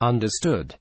Understood.